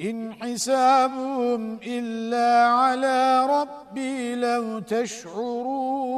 إن حسابهم إلا على ربي لو تشعرون.